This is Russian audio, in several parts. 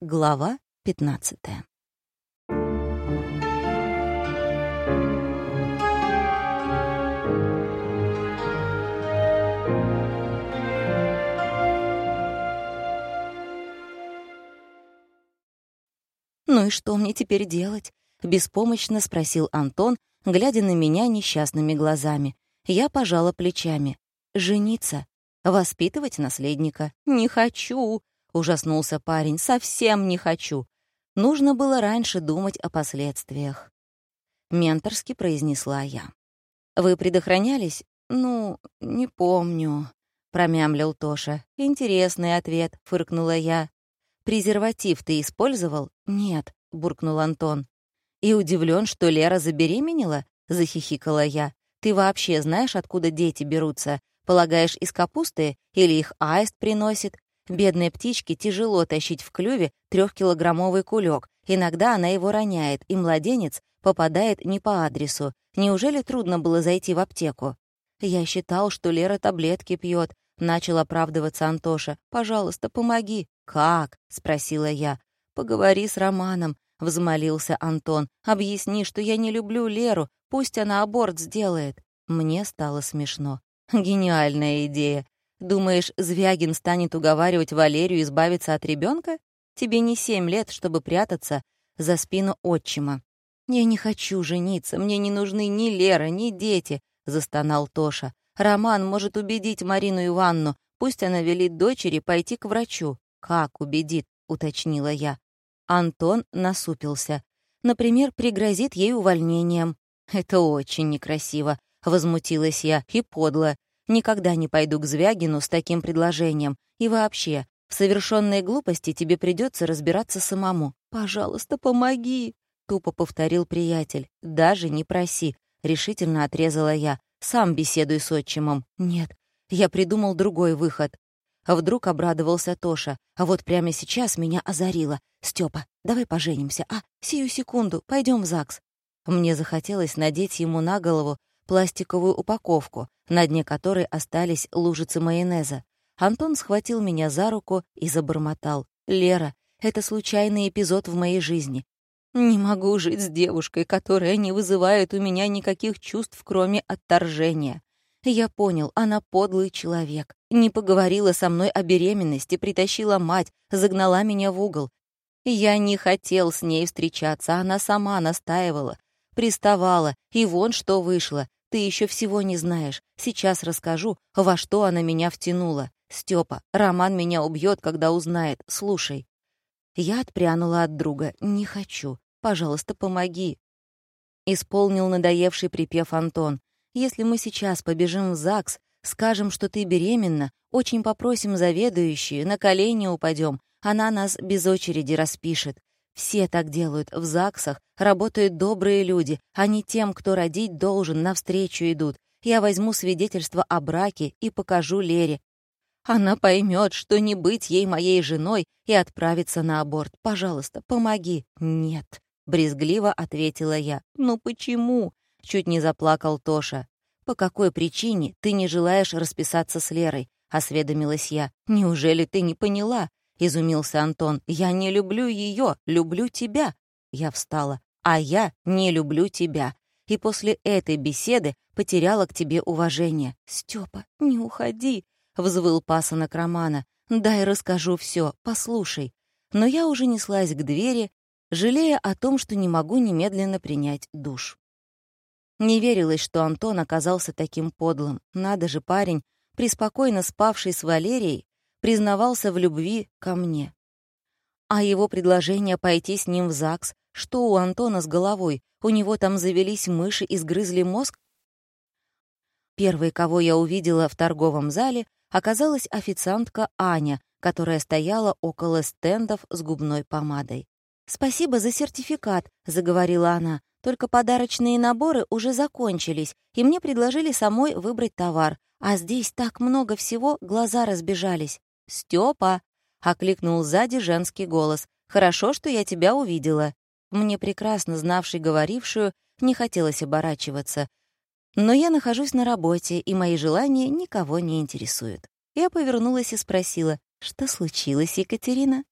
Глава 15 «Ну и что мне теперь делать?» — беспомощно спросил Антон, глядя на меня несчастными глазами. Я пожала плечами. «Жениться? Воспитывать наследника? Не хочу!» — ужаснулся парень. «Совсем не хочу. Нужно было раньше думать о последствиях». Менторски произнесла я. «Вы предохранялись? Ну, не помню», — промямлил Тоша. «Интересный ответ», — фыркнула я. «Презерватив ты использовал?» «Нет», — буркнул Антон. «И удивлен, что Лера забеременела?» — захихикала я. «Ты вообще знаешь, откуда дети берутся? Полагаешь, из капусты или их аист приносит? Бедной птичке тяжело тащить в клюве трехкилограммовый кулек. Иногда она его роняет, и младенец попадает не по адресу. Неужели трудно было зайти в аптеку? Я считал, что Лера таблетки пьет. Начал оправдываться Антоша. «Пожалуйста, помоги». «Как?» — спросила я. «Поговори с Романом», — взмолился Антон. «Объясни, что я не люблю Леру. Пусть она аборт сделает». Мне стало смешно. Гениальная идея. Думаешь, Звягин станет уговаривать Валерию избавиться от ребенка? Тебе не семь лет, чтобы прятаться за спину отчима. «Я не хочу жениться, мне не нужны ни Лера, ни дети», — застонал Тоша. «Роман может убедить Марину Ивановну, пусть она велит дочери пойти к врачу». «Как убедит?» — уточнила я. Антон насупился. «Например, пригрозит ей увольнением». «Это очень некрасиво», — возмутилась я, — «и подло. Никогда не пойду к Звягину с таким предложением. И вообще, в совершенной глупости тебе придется разбираться самому. «Пожалуйста, помоги!» — тупо повторил приятель. «Даже не проси», — решительно отрезала я. «Сам беседуй с отчимом». «Нет, я придумал другой выход». А вдруг обрадовался Тоша. А вот прямо сейчас меня озарило. «Стёпа, давай поженимся, а? Сию секунду, пойдем в ЗАГС». Мне захотелось надеть ему на голову пластиковую упаковку, на дне которой остались лужицы майонеза. Антон схватил меня за руку и забормотал. «Лера, это случайный эпизод в моей жизни. Не могу жить с девушкой, которая не вызывает у меня никаких чувств, кроме отторжения. Я понял, она подлый человек. Не поговорила со мной о беременности, притащила мать, загнала меня в угол. Я не хотел с ней встречаться, она сама настаивала, приставала, и вон что вышло. Ты еще всего не знаешь. Сейчас расскажу, во что она меня втянула. Степа, Роман меня убьет, когда узнает. Слушай. Я отпрянула от друга. Не хочу. Пожалуйста, помоги. Исполнил надоевший припев Антон. Если мы сейчас побежим в ЗАГС, скажем, что ты беременна, очень попросим заведующую, на колени упадем, она нас без очереди распишет. Все так делают. В ЗАГСах работают добрые люди, не тем, кто родить должен, навстречу идут. Я возьму свидетельство о браке и покажу Лере. Она поймет, что не быть ей моей женой и отправится на аборт. Пожалуйста, помоги. Нет, брезгливо ответила я. Ну почему? Чуть не заплакал Тоша. По какой причине ты не желаешь расписаться с Лерой? Осведомилась я. Неужели ты не поняла? — изумился Антон. «Я не люблю ее, люблю тебя». Я встала. «А я не люблю тебя. И после этой беседы потеряла к тебе уважение». «Стёпа, не уходи», — взвыл пасынок Романа. «Дай расскажу все, послушай». Но я уже неслась к двери, жалея о том, что не могу немедленно принять душ. Не верилось, что Антон оказался таким подлым. Надо же, парень, преспокойно спавший с Валерией, признавался в любви ко мне. А его предложение пойти с ним в ЗАГС, что у Антона с головой, у него там завелись мыши и сгрызли мозг? Первой, кого я увидела в торговом зале, оказалась официантка Аня, которая стояла около стендов с губной помадой. «Спасибо за сертификат», — заговорила она. «Только подарочные наборы уже закончились, и мне предложили самой выбрать товар. А здесь так много всего, глаза разбежались. «Стёпа!» — окликнул сзади женский голос. «Хорошо, что я тебя увидела». Мне, прекрасно знавший говорившую, не хотелось оборачиваться. Но я нахожусь на работе, и мои желания никого не интересуют. Я повернулась и спросила, что случилось, Екатерина?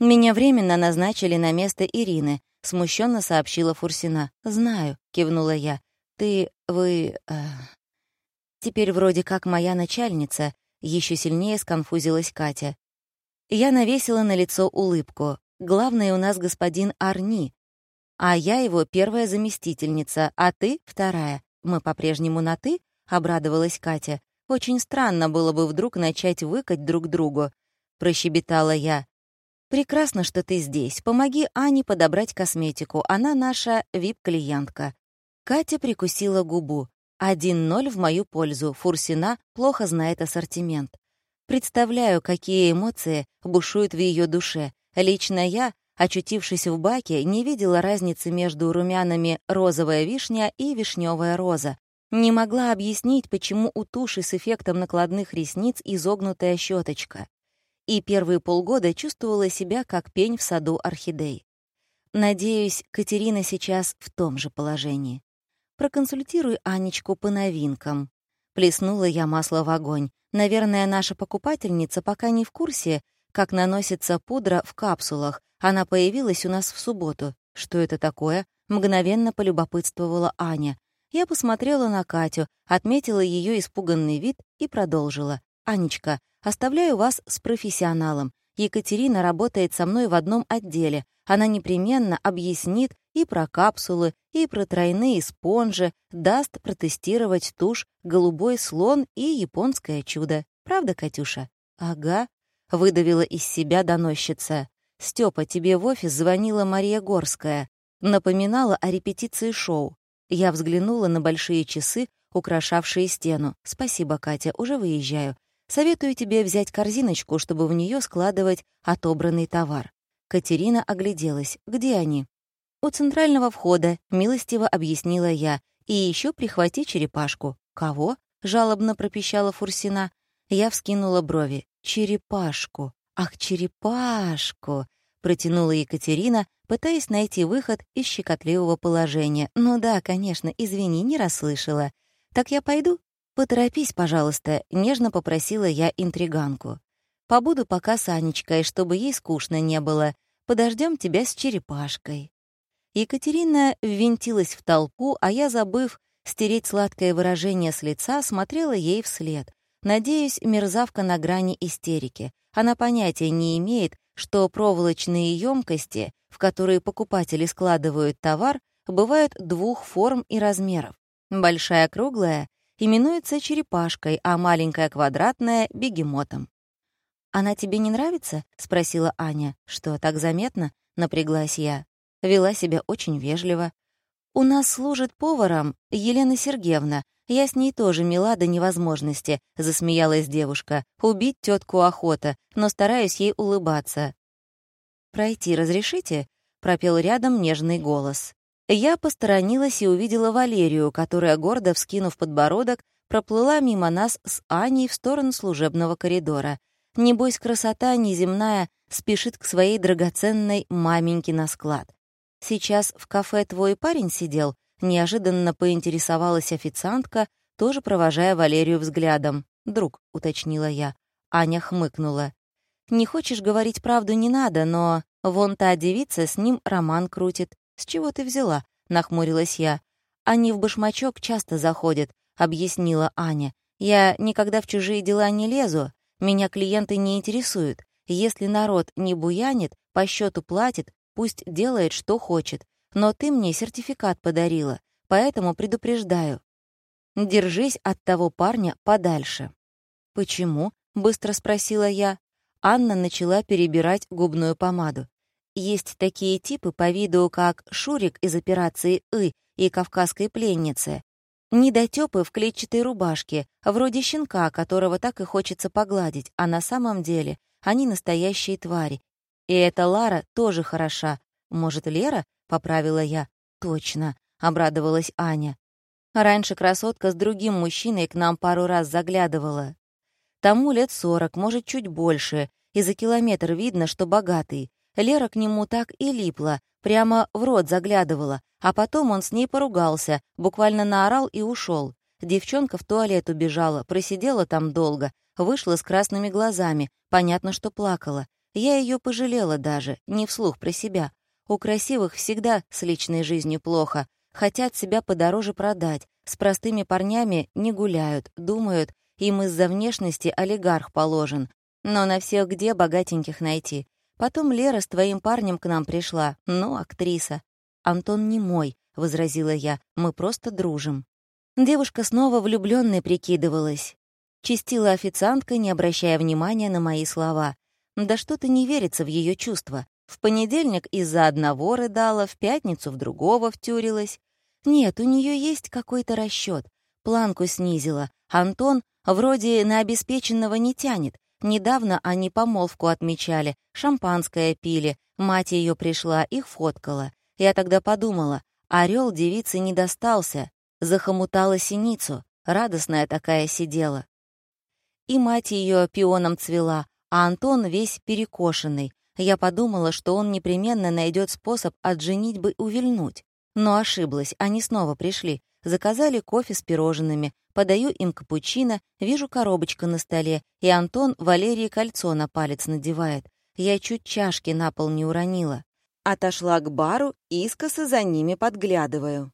«Меня временно назначили на место Ирины», — смущенно сообщила Фурсина. «Знаю», — кивнула я. «Ты... вы... Э... Теперь вроде как моя начальница», — еще сильнее сконфузилась Катя. Я навесила на лицо улыбку. «Главный у нас господин Арни, а я его первая заместительница, а ты — вторая. Мы по-прежнему на «ты», — обрадовалась Катя. «Очень странно было бы вдруг начать выкать друг другу», — прощебетала я. «Прекрасно, что ты здесь. Помоги Ане подобрать косметику. Она наша вип-клиентка». Катя прикусила губу. Один ноль в мою пользу. Фурсина плохо знает ассортимент. Представляю, какие эмоции бушуют в ее душе. Лично я очутившись в баке, не видела разницы между румянами розовая вишня и вишневая роза. Не могла объяснить, почему у туши с эффектом накладных ресниц изогнутая щеточка. И первые полгода чувствовала себя как пень в саду орхидей. Надеюсь, Катерина сейчас в том же положении. Проконсультируй Анечку по новинкам. Плеснула я масло в огонь. Наверное, наша покупательница пока не в курсе, как наносится пудра в капсулах, она появилась у нас в субботу. Что это такое? Мгновенно полюбопытствовала Аня. Я посмотрела на Катю, отметила ее испуганный вид и продолжила. «Анечка, оставляю вас с профессионалом. Екатерина работает со мной в одном отделе. Она непременно объяснит и про капсулы, и про тройные спонжи, даст протестировать тушь, голубой слон и японское чудо. Правда, Катюша? Ага, выдавила из себя доносчица. «Стёпа, тебе в офис звонила Мария Горская. Напоминала о репетиции шоу. Я взглянула на большие часы, украшавшие стену. «Спасибо, Катя, уже выезжаю. Советую тебе взять корзиночку, чтобы в нее складывать отобранный товар». Катерина огляделась. «Где они?» «У центрального входа», — милостиво объяснила я. «И еще прихвати черепашку». «Кого?» — жалобно пропищала Фурсина. Я вскинула брови. «Черепашку». «Ах, черепашку!» протянула Екатерина, пытаясь найти выход из щекотливого положения. «Ну да, конечно, извини, не расслышала. Так я пойду?» «Поторопись, пожалуйста», — нежно попросила я интриганку. «Побуду пока с Анечкой, чтобы ей скучно не было. Подождем тебя с черепашкой». Екатерина ввинтилась в толпу, а я, забыв стереть сладкое выражение с лица, смотрела ей вслед. Надеюсь, мерзавка на грани истерики. Она понятия не имеет, что проволочные емкости, в которые покупатели складывают товар, бывают двух форм и размеров. Большая круглая именуется черепашкой, а маленькая квадратная — бегемотом. «Она тебе не нравится?» — спросила Аня. «Что, так заметно?» — напряглась я. Вела себя очень вежливо. «У нас служит поваром Елена Сергеевна. Я с ней тоже мила до невозможности», — засмеялась девушка. «Убить тетку охота, но стараюсь ей улыбаться». «Пройти разрешите?» — пропел рядом нежный голос. Я посторонилась и увидела Валерию, которая, гордо вскинув подбородок, проплыла мимо нас с Аней в сторону служебного коридора. Небось, красота неземная спешит к своей драгоценной маменьке на склад. Сейчас в кафе твой парень сидел, Неожиданно поинтересовалась официантка, тоже провожая Валерию взглядом. «Друг», — уточнила я. Аня хмыкнула. «Не хочешь говорить правду, не надо, но вон та девица с ним роман крутит. С чего ты взяла?» — нахмурилась я. «Они в башмачок часто заходят», — объяснила Аня. «Я никогда в чужие дела не лезу. Меня клиенты не интересуют. Если народ не буянит, по счету платит, пусть делает, что хочет. Но ты мне сертификат подарила, поэтому предупреждаю. Держись от того парня подальше». «Почему?» — быстро спросила я. Анна начала перебирать губную помаду. Есть такие типы по виду, как Шурик из операции «И» и «Кавказской пленницы». Недотёпы в клетчатой рубашке, вроде щенка, которого так и хочется погладить, а на самом деле они настоящие твари. И эта Лара тоже хороша. Может, Лера? — поправила я. «Точно», — обрадовалась Аня. Раньше красотка с другим мужчиной к нам пару раз заглядывала. Тому лет сорок, может, чуть больше, и за километр видно, что богатый. Лера к нему так и липла, прямо в рот заглядывала, а потом он с ней поругался, буквально наорал и ушел. Девчонка в туалет убежала, просидела там долго, вышла с красными глазами, понятно, что плакала. Я ее пожалела даже, не вслух про себя. У красивых всегда с личной жизнью плохо. Хотят себя подороже продать, с простыми парнями не гуляют, думают, им из-за внешности олигарх положен. Но на всех где богатеньких найти? Потом Лера с твоим парнем к нам пришла. Ну, актриса. «Антон не мой», — возразила я, — «мы просто дружим». Девушка снова влюбленной прикидывалась. Чистила официантка, не обращая внимания на мои слова. Да что-то не верится в ее чувства. В понедельник из-за одного рыдала, в пятницу в другого втюрилась. Нет, у нее есть какой-то расчет. Планку снизила. Антон вроде на обеспеченного не тянет. Недавно они помолвку отмечали, шампанское пили, мать ее пришла, их фоткала. Я тогда подумала, орел девице не достался, захомутала синицу, радостная такая сидела. И мать ее пионом цвела, а Антон весь перекошенный. Я подумала, что он непременно найдет способ от женитьбы увильнуть. Но ошиблась, они снова пришли. Заказали кофе с пирожными, подаю им капучино, вижу коробочка на столе, и Антон Валерии кольцо на палец надевает. Я чуть чашки на пол не уронила. Отошла к бару, искоса за ними подглядываю.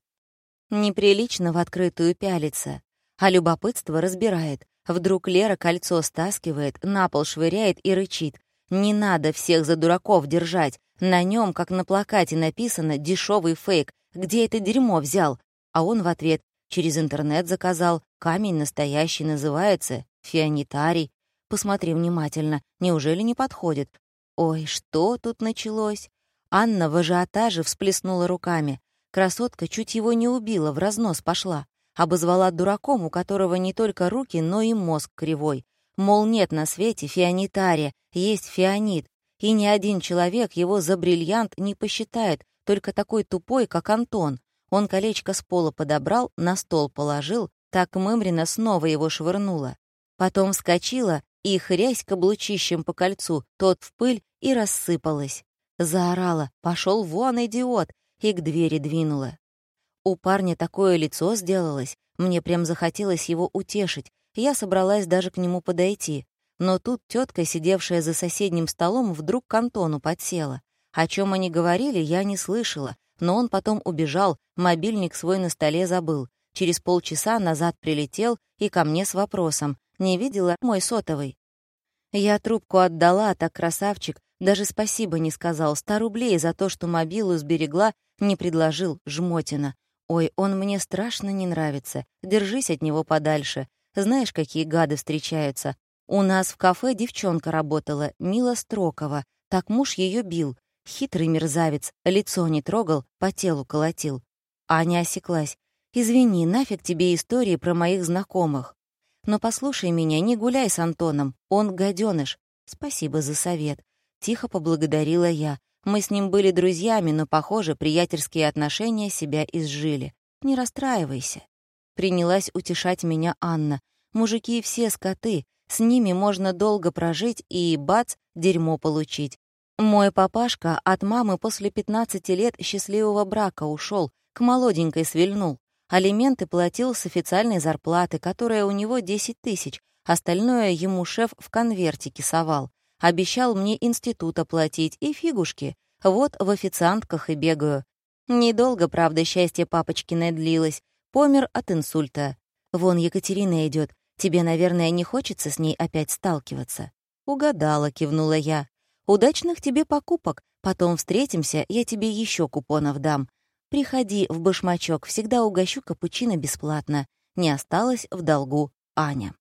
Неприлично в открытую пялиться, а любопытство разбирает. Вдруг Лера кольцо стаскивает, на пол швыряет и рычит. «Не надо всех за дураков держать. На нем, как на плакате написано, дешевый фейк. Где это дерьмо взял?» А он в ответ «Через интернет заказал. Камень настоящий называется. Фианитарий. Посмотри внимательно. Неужели не подходит?» Ой, что тут началось? Анна в ажиотаже всплеснула руками. Красотка чуть его не убила, в разнос пошла обозвала дураком, у которого не только руки, но и мозг кривой. Мол, нет на свете фианитария, есть фианит, и ни один человек его за бриллиант не посчитает, только такой тупой, как Антон. Он колечко с пола подобрал, на стол положил, так Мымрина снова его швырнула. Потом вскочила и хрясь каблучищем по кольцу, тот в пыль и рассыпалась. Заорала «Пошел вон, идиот!» и к двери двинула. У парня такое лицо сделалось, мне прям захотелось его утешить, я собралась даже к нему подойти. Но тут тетка, сидевшая за соседним столом, вдруг к Антону подсела. О чем они говорили, я не слышала, но он потом убежал, мобильник свой на столе забыл. Через полчаса назад прилетел и ко мне с вопросом. «Не видела мой сотовый?» Я трубку отдала, так красавчик, даже спасибо не сказал. Ста рублей за то, что мобилу сберегла, не предложил, жмотина. «Ой, он мне страшно не нравится. Держись от него подальше. Знаешь, какие гады встречаются? У нас в кафе девчонка работала, Мила Строкова. Так муж ее бил. Хитрый мерзавец, лицо не трогал, по телу колотил». Аня осеклась. «Извини, нафиг тебе истории про моих знакомых. Но послушай меня, не гуляй с Антоном, он гаденыш. Спасибо за совет. Тихо поблагодарила я. Мы с ним были друзьями, но, похоже, приятельские отношения себя изжили. Не расстраивайся. Принялась утешать меня Анна. Мужики все скоты, с ними можно долго прожить и, бац, дерьмо получить. Мой папашка от мамы после 15 лет счастливого брака ушел, к молоденькой свильнул. Алименты платил с официальной зарплаты, которая у него 10 тысяч, остальное ему шеф в конвертике совал. Обещал мне институт оплатить и фигушки. Вот в официантках и бегаю. Недолго, правда, счастье папочкиное длилось. Помер от инсульта. Вон Екатерина идет. Тебе, наверное, не хочется с ней опять сталкиваться. Угадала, кивнула я. Удачных тебе покупок. Потом встретимся, я тебе еще купонов дам. Приходи в башмачок, всегда угощу капучино бесплатно. Не осталось в долгу Аня.